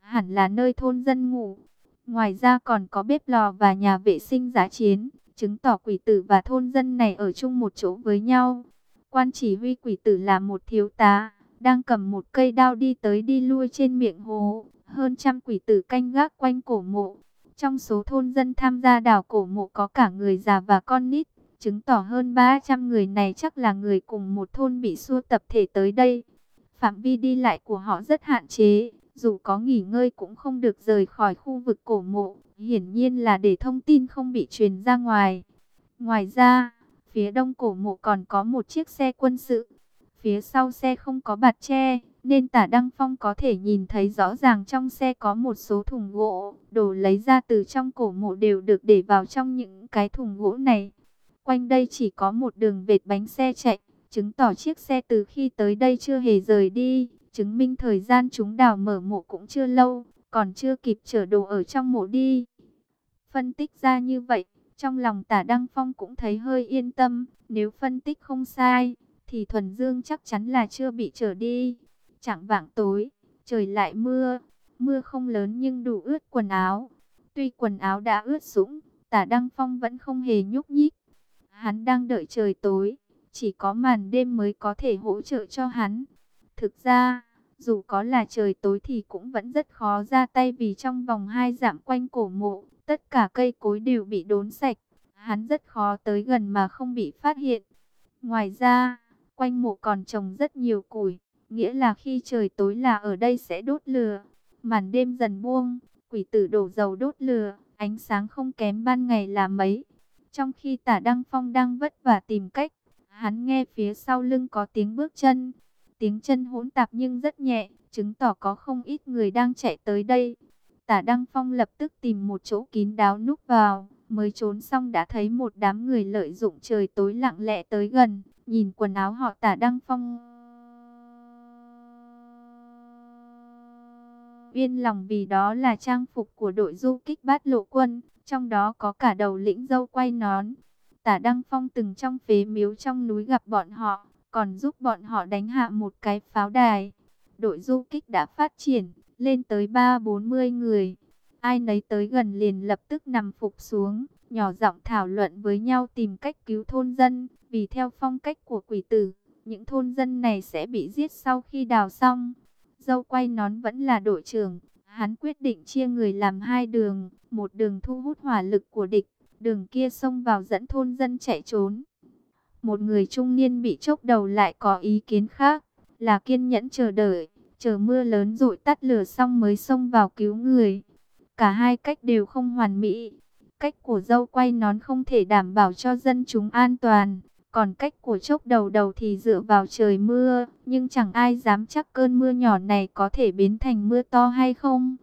Hẳn là nơi thôn dân ngủ Ngoài ra còn có bếp lò và nhà vệ sinh giá chiến, chứng tỏ quỷ tử và thôn dân này ở chung một chỗ với nhau. Quan chỉ huy quỷ tử là một thiếu tá, đang cầm một cây đao đi tới đi lui trên miệng hồ. Hơn trăm quỷ tử canh gác quanh cổ mộ. Trong số thôn dân tham gia đào cổ mộ có cả người già và con nít, chứng tỏ hơn 300 người này chắc là người cùng một thôn bị xua tập thể tới đây. Phạm vi đi lại của họ rất hạn chế, dù có nghỉ ngơi cũng không được rời khỏi khu vực cổ mộ, hiển nhiên là để thông tin không bị truyền ra ngoài. Ngoài ra, phía đông cổ mộ còn có một chiếc xe quân sự. Phía sau xe không có bạt che, nên tả Đăng Phong có thể nhìn thấy rõ ràng trong xe có một số thùng gỗ. Đồ lấy ra từ trong cổ mộ đều được để vào trong những cái thùng gỗ này. Quanh đây chỉ có một đường vệt bánh xe chạy, chứng tỏ chiếc xe từ khi tới đây chưa hề rời đi chứng minh thời gian chúng đào mở mộ cũng chưa lâu, còn chưa kịp chở đồ ở trong mộ đi. Phân tích ra như vậy, trong lòng tả Đăng Phong cũng thấy hơi yên tâm, nếu phân tích không sai, thì Thuần Dương chắc chắn là chưa bị trở đi. Chẳng vạng tối, trời lại mưa, mưa không lớn nhưng đủ ướt quần áo. Tuy quần áo đã ướt sũng, tả Đăng Phong vẫn không hề nhúc nhích. Hắn đang đợi trời tối, chỉ có màn đêm mới có thể hỗ trợ cho hắn. Thực ra, dù có là trời tối thì cũng vẫn rất khó ra tay vì trong vòng hai dặm quanh cổ mộ, tất cả cây cối đều bị đốn sạch. Hắn rất khó tới gần mà không bị phát hiện. Ngoài ra, quanh mộ còn trồng rất nhiều củi, nghĩa là khi trời tối là ở đây sẽ đốt lửa. Màn đêm dần buông, quỷ tử đổ dầu đốt lửa, ánh sáng không kém ban ngày là mấy. Trong khi tả Đăng Phong đang vất vả tìm cách, hắn nghe phía sau lưng có tiếng bước chân. tiếng chân hỗn tạp nhưng rất nhẹ, chứng tỏ có không ít người đang chạy tới đây. Tả Đăng Phong lập tức tìm một chỗ kín đáo núp vào, mới trốn xong đã thấy một đám người lợi dụng trời tối lặng lẽ tới gần, nhìn quần áo họ Tả Đăng Phong. Yên lòng vì đó là trang phục của đội du kích bát lộ quân, trong đó có cả đầu lĩnh dâu quay nón. Tả Đăng Phong từng trong phế miếu trong núi gặp bọn họ, còn giúp bọn họ đánh hạ một cái pháo đài. Đội du kích đã phát triển, lên tới ba bốn mươi người. Ai nấy tới gần liền lập tức nằm phục xuống, nhỏ giọng thảo luận với nhau tìm cách cứu thôn dân, vì theo phong cách của quỷ tử, những thôn dân này sẽ bị giết sau khi đào xong. Dâu quay nón vẫn là đội trưởng, hắn quyết định chia người làm hai đường, một đường thu hút hỏa lực của địch, đường kia xông vào dẫn thôn dân chạy trốn. Một người trung niên bị chốc đầu lại có ý kiến khác, là kiên nhẫn chờ đợi, chờ mưa lớn rồi tắt lửa xong mới xông vào cứu người. Cả hai cách đều không hoàn mỹ. Cách của dâu quay nón không thể đảm bảo cho dân chúng an toàn. Còn cách của chốc đầu đầu thì dựa vào trời mưa. Nhưng chẳng ai dám chắc cơn mưa nhỏ này có thể biến thành mưa to hay không.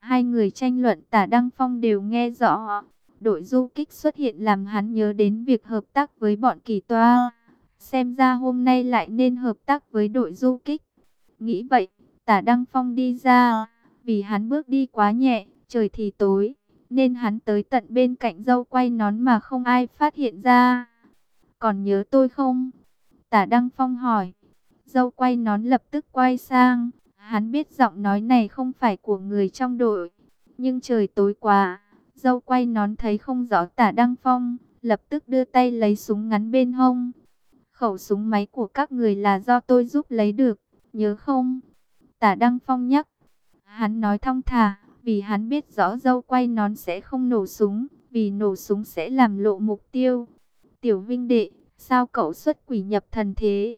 Hai người tranh luận tả Đăng Phong đều nghe rõ. Đội du kích xuất hiện làm hắn nhớ đến việc hợp tác với bọn kỳ toa. Xem ra hôm nay lại nên hợp tác với đội du kích. Nghĩ vậy, tả Đăng Phong đi ra. Vì hắn bước đi quá nhẹ, trời thì tối, nên hắn tới tận bên cạnh dâu quay nón mà không ai phát hiện ra. Còn nhớ tôi không? Tả Đăng Phong hỏi. Dâu quay nón lập tức quay sang. Hắn biết giọng nói này không phải của người trong đội. Nhưng trời tối quá. Dâu quay nón thấy không rõ tả Đăng Phong. Lập tức đưa tay lấy súng ngắn bên hông. Khẩu súng máy của các người là do tôi giúp lấy được. Nhớ không? Tả Đăng Phong nhắc. Hắn nói thong thả vì hắn biết rõ dâu quay nón sẽ không nổ súng, vì nổ súng sẽ làm lộ mục tiêu. Tiểu Vinh Đệ, sao cậu xuất quỷ nhập thần thế?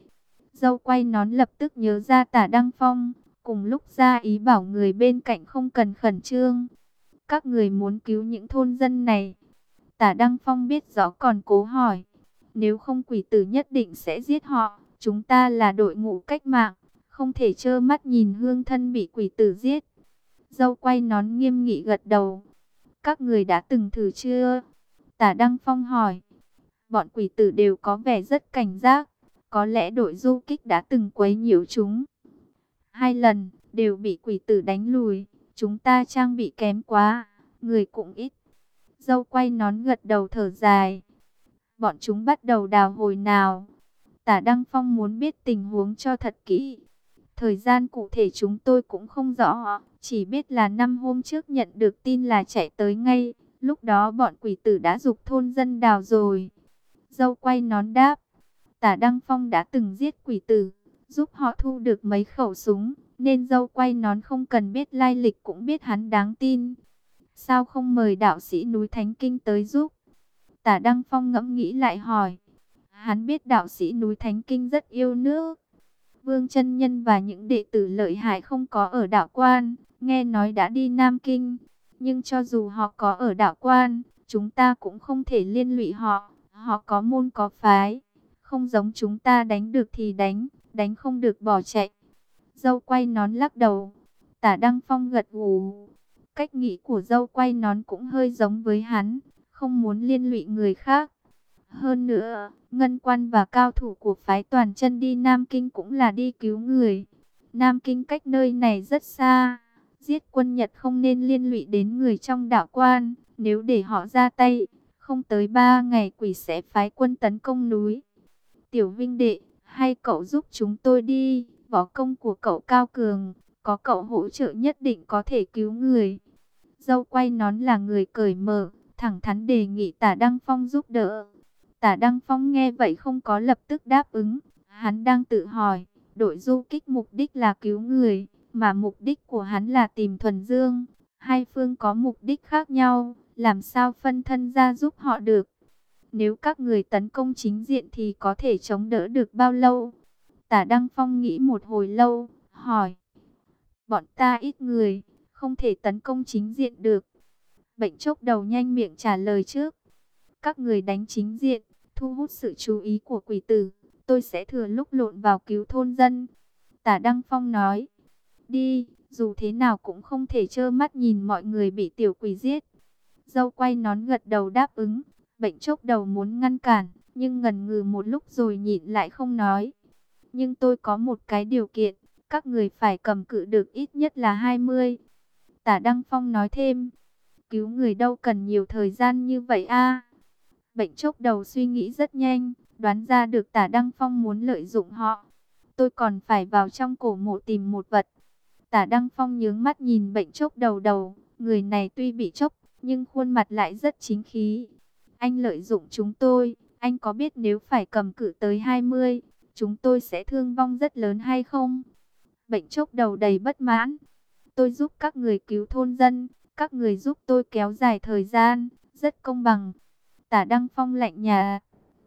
Dâu quay nón lập tức nhớ ra tả Đăng Phong, cùng lúc ra ý bảo người bên cạnh không cần khẩn trương. Các người muốn cứu những thôn dân này. Tả Đăng Phong biết rõ còn cố hỏi. Nếu không quỷ tử nhất định sẽ giết họ. Chúng ta là đội ngũ cách mạng. Không thể trơ mắt nhìn hương thân bị quỷ tử giết. Dâu quay nón nghiêm nghị gật đầu. Các người đã từng thử chưa? Tả Đăng Phong hỏi. Bọn quỷ tử đều có vẻ rất cảnh giác. Có lẽ đội du kích đã từng quấy nhiễu chúng. Hai lần, đều bị quỷ tử đánh lùi. Chúng ta trang bị kém quá, người cũng ít. Dâu quay nón gật đầu thở dài. Bọn chúng bắt đầu đào hồi nào? Tả Đăng Phong muốn biết tình huống cho thật kỹ. Thời gian cụ thể chúng tôi cũng không rõ, chỉ biết là năm hôm trước nhận được tin là chạy tới ngay, lúc đó bọn quỷ tử đã dục thôn dân đào rồi. Dâu quay nón đáp, tả Đăng Phong đã từng giết quỷ tử, giúp họ thu được mấy khẩu súng, nên dâu quay nón không cần biết lai lịch cũng biết hắn đáng tin. Sao không mời đạo sĩ núi Thánh Kinh tới giúp? Tả Đăng Phong ngẫm nghĩ lại hỏi. Hắn biết đạo sĩ núi Thánh Kinh rất yêu nước, Vương chân Nhân và những đệ tử lợi hại không có ở đạo quan, nghe nói đã đi Nam Kinh. Nhưng cho dù họ có ở đạo quan, chúng ta cũng không thể liên lụy họ. Họ có môn có phái, không giống chúng ta đánh được thì đánh, đánh không được bỏ chạy. Dâu quay nón lắc đầu, tả Đăng Phong gật gù. Cách nghĩ của dâu quay nón cũng hơi giống với hắn, không muốn liên lụy người khác. Hơn nữa, ngân quan và cao thủ của phái toàn chân đi Nam Kinh cũng là đi cứu người. Nam Kinh cách nơi này rất xa. Giết quân Nhật không nên liên lụy đến người trong đạo quan. Nếu để họ ra tay, không tới ba ngày quỷ sẽ phái quân tấn công núi. Tiểu Vinh Đệ, hay cậu giúp chúng tôi đi. Võ công của cậu cao cường, có cậu hỗ trợ nhất định có thể cứu người. Dâu quay nón là người cởi mở, thẳng thắn đề nghị tả Đăng Phong giúp đỡ. Tả Đăng Phong nghe vậy không có lập tức đáp ứng. Hắn đang tự hỏi, đội du kích mục đích là cứu người, mà mục đích của hắn là tìm thuần dương. Hai phương có mục đích khác nhau, làm sao phân thân ra giúp họ được. Nếu các người tấn công chính diện thì có thể chống đỡ được bao lâu? Tả Đăng Phong nghĩ một hồi lâu, hỏi. Bọn ta ít người, không thể tấn công chính diện được. Bệnh chốc đầu nhanh miệng trả lời trước. Các người đánh chính diện, thu hút sự chú ý của quỷ tử, tôi sẽ thừa lúc lộn vào cứu thôn dân. Tả Đăng Phong nói, đi, dù thế nào cũng không thể trơ mắt nhìn mọi người bị tiểu quỷ giết. Dâu quay nón gật đầu đáp ứng, bệnh chốc đầu muốn ngăn cản, nhưng ngần ngừ một lúc rồi nhịn lại không nói. Nhưng tôi có một cái điều kiện, các người phải cầm cự được ít nhất là 20. Tả Đăng Phong nói thêm, cứu người đâu cần nhiều thời gian như vậy a Bệnh chốc đầu suy nghĩ rất nhanh, đoán ra được tả Đăng Phong muốn lợi dụng họ. Tôi còn phải vào trong cổ mộ tìm một vật. Tả Đăng Phong nhướng mắt nhìn bệnh chốc đầu đầu, người này tuy bị chốc, nhưng khuôn mặt lại rất chính khí. Anh lợi dụng chúng tôi, anh có biết nếu phải cầm cự tới 20, chúng tôi sẽ thương vong rất lớn hay không? Bệnh chốc đầu đầy bất mãn. Tôi giúp các người cứu thôn dân, các người giúp tôi kéo dài thời gian, rất công bằng. Tả Đăng Phong lạnh nhà.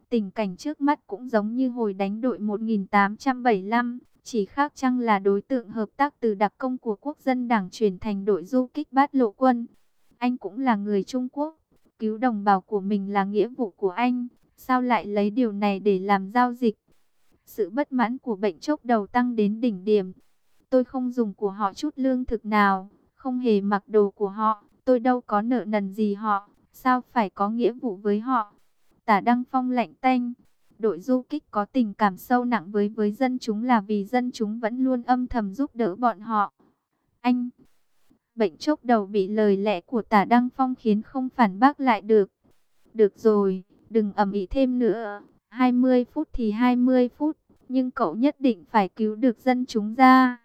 Tình cảnh trước mắt cũng giống như hồi đánh đội 1875, chỉ khác chăng là đối tượng hợp tác từ đặc công của quốc dân đảng chuyển thành đội du kích bát lộ quân. Anh cũng là người Trung Quốc, cứu đồng bào của mình là nghĩa vụ của anh, sao lại lấy điều này để làm giao dịch? Sự bất mãn của bệnh chốc đầu tăng đến đỉnh điểm. Tôi không dùng của họ chút lương thực nào, không hề mặc đồ của họ, tôi đâu có nợ nần gì họ, sao phải có nghĩa vụ với họ? Tả Đăng Phong lạnh tanh, đội du kích có tình cảm sâu nặng với với dân chúng là vì dân chúng vẫn luôn âm thầm giúp đỡ bọn họ. Anh, bệnh chốc đầu bị lời lẽ của tả Đăng Phong khiến không phản bác lại được. Được rồi, đừng ầm ĩ thêm nữa, 20 phút thì 20 phút, nhưng cậu nhất định phải cứu được dân chúng ra.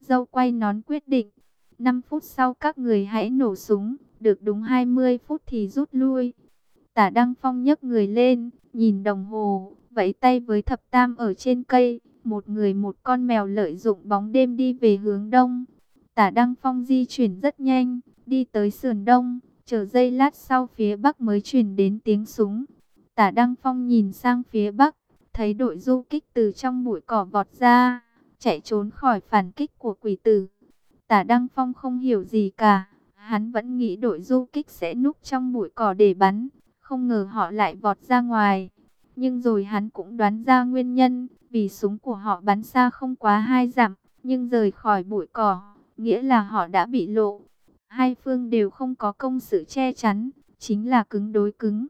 Dâu quay nón quyết định, 5 phút sau các người hãy nổ súng, được đúng 20 phút thì rút lui. Tả Đăng Phong nhấc người lên, nhìn đồng hồ, vẫy tay với thập tam ở trên cây. Một người một con mèo lợi dụng bóng đêm đi về hướng đông. Tả Đăng Phong di chuyển rất nhanh, đi tới sườn đông, chờ giây lát sau phía bắc mới truyền đến tiếng súng. Tả Đăng Phong nhìn sang phía bắc, thấy đội du kích từ trong bụi cỏ vọt ra, chạy trốn khỏi phản kích của quỷ tử. Tả Đăng Phong không hiểu gì cả, hắn vẫn nghĩ đội du kích sẽ núp trong bụi cỏ để bắn, không ngờ họ lại vọt ra ngoài. Nhưng rồi hắn cũng đoán ra nguyên nhân, vì súng của họ bắn xa không quá hai dặm, nhưng rời khỏi bụi cỏ, nghĩa là họ đã bị lộ. Hai phương đều không có công sự che chắn, chính là cứng đối cứng.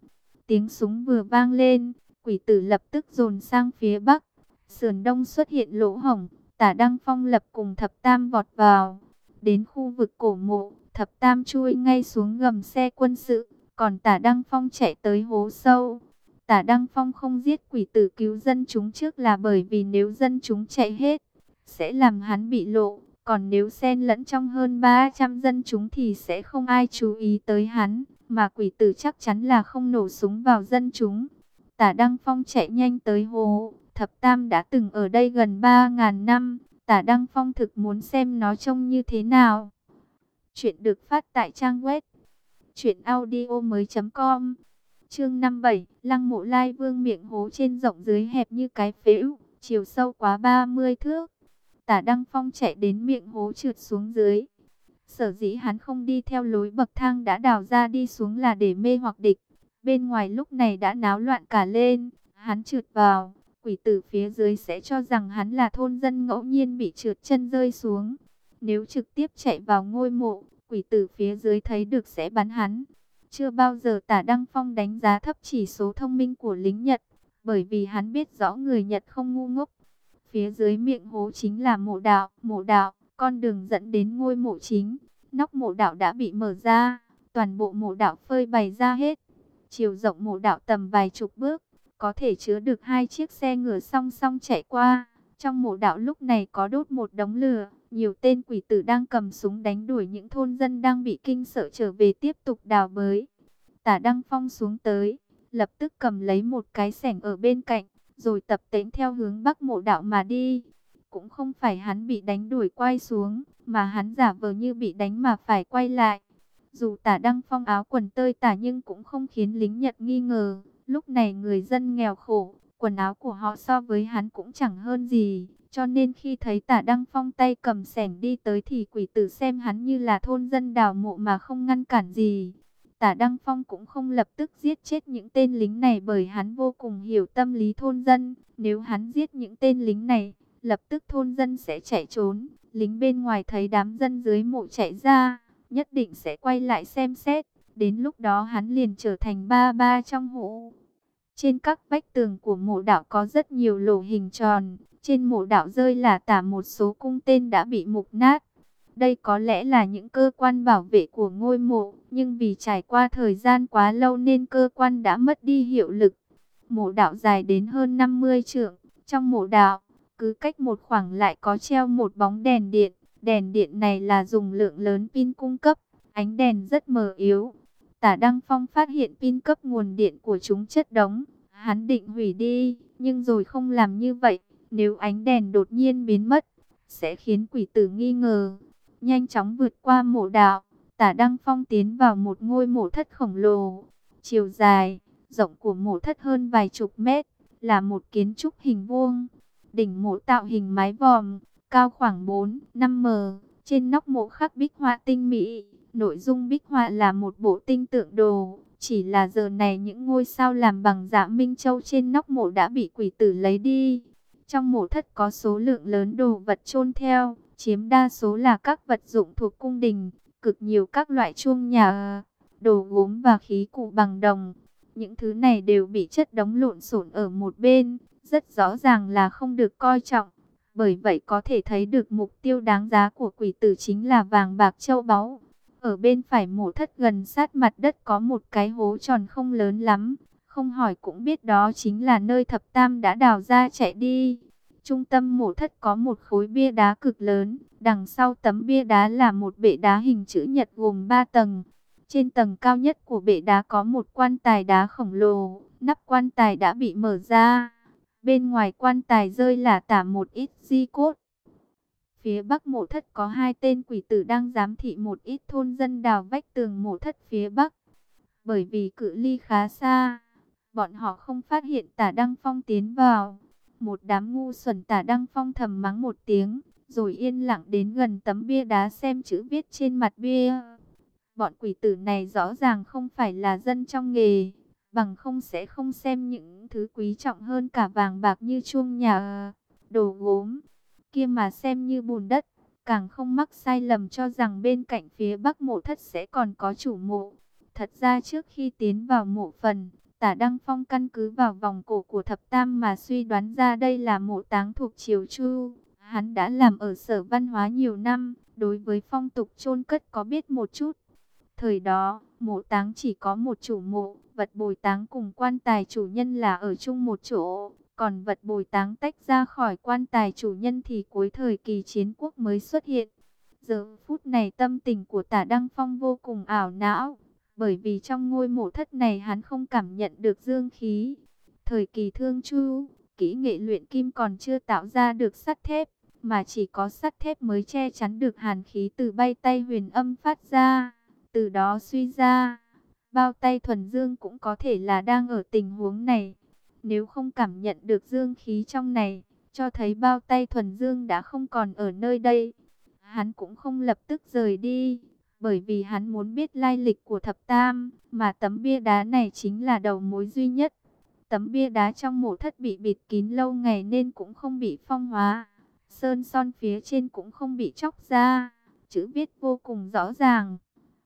Tiếng súng vừa vang lên, quỷ tử lập tức dồn sang phía bắc. Sườn đông xuất hiện lỗ hổng, tả Đăng Phong lập cùng thập tam vọt vào. Đến khu vực cổ mộ, thập tam chui ngay xuống gầm xe quân sự, còn tả Đăng Phong chạy tới hố sâu. Tả Đăng Phong không giết quỷ tử cứu dân chúng trước là bởi vì nếu dân chúng chạy hết, sẽ làm hắn bị lộ. Còn nếu xen lẫn trong hơn 300 dân chúng thì sẽ không ai chú ý tới hắn, mà quỷ tử chắc chắn là không nổ súng vào dân chúng. Tả Đăng Phong chạy nhanh tới hồ, thập tam đã từng ở đây gần 3.000 năm, tả Đăng Phong thực muốn xem nó trông như thế nào. Chuyện được phát tại trang web truyệnaudiomoi.com. Chương 57, Lăng Mộ Lai Vương miệng hố trên rộng dưới hẹp như cái phễu, chiều sâu quá 30 thước. Tả Đăng Phong chạy đến miệng hố trượt xuống dưới. Sở dĩ hắn không đi theo lối bậc thang đã đào ra đi xuống là để mê hoặc địch. Bên ngoài lúc này đã náo loạn cả lên, hắn trượt vào, quỷ tử phía dưới sẽ cho rằng hắn là thôn dân ngẫu nhiên bị trượt chân rơi xuống. Nếu trực tiếp chạy vào ngôi mộ, quỷ tử phía dưới thấy được sẽ bắn hắn. Chưa bao giờ tả Đăng Phong đánh giá thấp chỉ số thông minh của lính Nhật, bởi vì hắn biết rõ người Nhật không ngu ngốc. Phía dưới miệng hố chính là mộ đạo, mộ đạo, con đường dẫn đến ngôi mộ chính. Nóc mộ đạo đã bị mở ra, toàn bộ mộ đạo phơi bày ra hết. Chiều rộng mộ đạo tầm vài chục bước, có thể chứa được hai chiếc xe ngựa song song chạy qua. Trong mộ đạo lúc này có đốt một đống lửa, nhiều tên quỷ tử đang cầm súng đánh đuổi những thôn dân đang bị kinh sợ trở về tiếp tục đào bới. Tả Đăng Phong xuống tới, lập tức cầm lấy một cái sẻng ở bên cạnh, rồi tập tễnh theo hướng bắc mộ đạo mà đi. Cũng không phải hắn bị đánh đuổi quay xuống, mà hắn giả vờ như bị đánh mà phải quay lại. Dù tả Đăng Phong áo quần tơi tả nhưng cũng không khiến lính Nhật nghi ngờ. Lúc này người dân nghèo khổ, quần áo của họ so với hắn cũng chẳng hơn gì. Cho nên khi thấy tả Đăng Phong tay cầm sẻng đi tới thì quỷ tử xem hắn như là thôn dân đào mộ mà không ngăn cản gì. Tả Đăng Phong cũng không lập tức giết chết những tên lính này bởi hắn vô cùng hiểu tâm lý thôn dân. Nếu hắn giết những tên lính này, lập tức thôn dân sẽ chạy trốn. Lính bên ngoài thấy đám dân dưới mộ chạy ra, nhất định sẽ quay lại xem xét. Đến lúc đó hắn liền trở thành ba ba trong hũ. Trên các vách tường của mộ đạo có rất nhiều lỗ hình tròn. Trên mộ đạo rơi là tả một số cung tên đã bị mục nát. Đây có lẽ là những cơ quan bảo vệ của ngôi mộ, nhưng vì trải qua thời gian quá lâu nên cơ quan đã mất đi hiệu lực. Mộ đạo dài đến hơn 50 trượng, trong mộ đạo, cứ cách một khoảng lại có treo một bóng đèn điện. Đèn điện này là dùng lượng lớn pin cung cấp, ánh đèn rất mờ yếu. Tả Đăng Phong phát hiện pin cấp nguồn điện của chúng chất đống, hắn định hủy đi, nhưng rồi không làm như vậy. Nếu ánh đèn đột nhiên biến mất, sẽ khiến quỷ tử nghi ngờ. Nhanh chóng vượt qua mộ đạo, tả Đăng Phong tiến vào một ngôi mộ thất khổng lồ. Chiều dài, rộng của mộ thất hơn vài chục mét, là một kiến trúc hình vuông. Đỉnh mộ tạo hình mái vòm, cao khoảng 4-5 m. Trên nóc mộ khắc bích họa tinh mỹ. Nội dung bích họa là một bộ tinh tượng đồ. Chỉ là giờ này những ngôi sao làm bằng dạ minh châu trên nóc mộ đã bị quỷ tử lấy đi. Trong mộ thất có số lượng lớn đồ vật chôn theo, chiếm đa số là các vật dụng thuộc cung đình, cực nhiều các loại chuông nhà, đồ gốm và khí cụ bằng đồng. Những thứ này đều bị chất đống lộn xộn ở một bên, rất rõ ràng là không được coi trọng. Bởi vậy có thể thấy được mục tiêu đáng giá của quỷ tử chính là vàng bạc châu báu. Ở bên phải mổ thất gần sát mặt đất có một cái hố tròn không lớn lắm. Không hỏi cũng biết đó chính là nơi thập tam đã đào ra chạy đi. Trung tâm mổ thất có một khối bia đá cực lớn. Đằng sau tấm bia đá là một bệ đá hình chữ nhật gồm 3 tầng. Trên tầng cao nhất của bệ đá có một quan tài đá khổng lồ. Nắp quan tài đã bị mở ra. Bên ngoài quan tài rơi là tả một ít di cốt. Phía bắc mộ thất có hai tên quỷ tử đang giám thị một ít thôn dân đào vách tường mộ thất phía bắc. Bởi vì cự ly khá xa, bọn họ không phát hiện tả Đăng Phong tiến vào. Một đám ngu xuẩn tả Đăng Phong thầm mắng một tiếng, rồi yên lặng đến gần tấm bia đá xem chữ viết trên mặt bia. Bọn quỷ tử này rõ ràng không phải là dân trong nghề, bằng không sẽ không xem những thứ quý trọng hơn cả vàng bạc như chuông nhà, đồ gốm, kia mà xem như bùn đất, càng không mắc sai lầm cho rằng bên cạnh phía bắc mộ thất sẽ còn có chủ mộ. Thật ra trước khi tiến vào mộ phần, tả Đăng Phong căn cứ vào vòng cổ của thập tam mà suy đoán ra đây là mộ táng thuộc triều Chu. Hắn đã làm ở sở văn hóa nhiều năm, đối với phong tục chôn cất có biết một chút. Thời đó, mộ táng chỉ có một chủ mộ, vật bồi táng cùng quan tài chủ nhân là ở chung một chỗ. Còn vật bồi táng tách ra khỏi quan tài chủ nhân thì cuối thời kỳ chiến quốc mới xuất hiện. Giờ phút này tâm tình của tả Đăng Phong vô cùng ảo não. Bởi vì trong ngôi mộ thất này hắn không cảm nhận được dương khí. Thời kỳ thương chu, kỹ nghệ luyện kim còn chưa tạo ra được sắt thép. Mà chỉ có sắt thép mới che chắn được hàn khí từ bay tay huyền âm phát ra. Từ đó suy ra, bao tay thuần dương cũng có thể là đang ở tình huống này. Nếu không cảm nhận được dương khí trong này, cho thấy bao tay thuần dương đã không còn ở nơi đây. Hắn cũng không lập tức rời đi, bởi vì hắn muốn biết lai lịch của thập tam, mà tấm bia đá này chính là đầu mối duy nhất. Tấm bia đá trong mộ thất bị bịt kín lâu ngày nên cũng không bị phong hóa. Sơn son phía trên cũng không bị chóc ra, chữ viết vô cùng rõ ràng.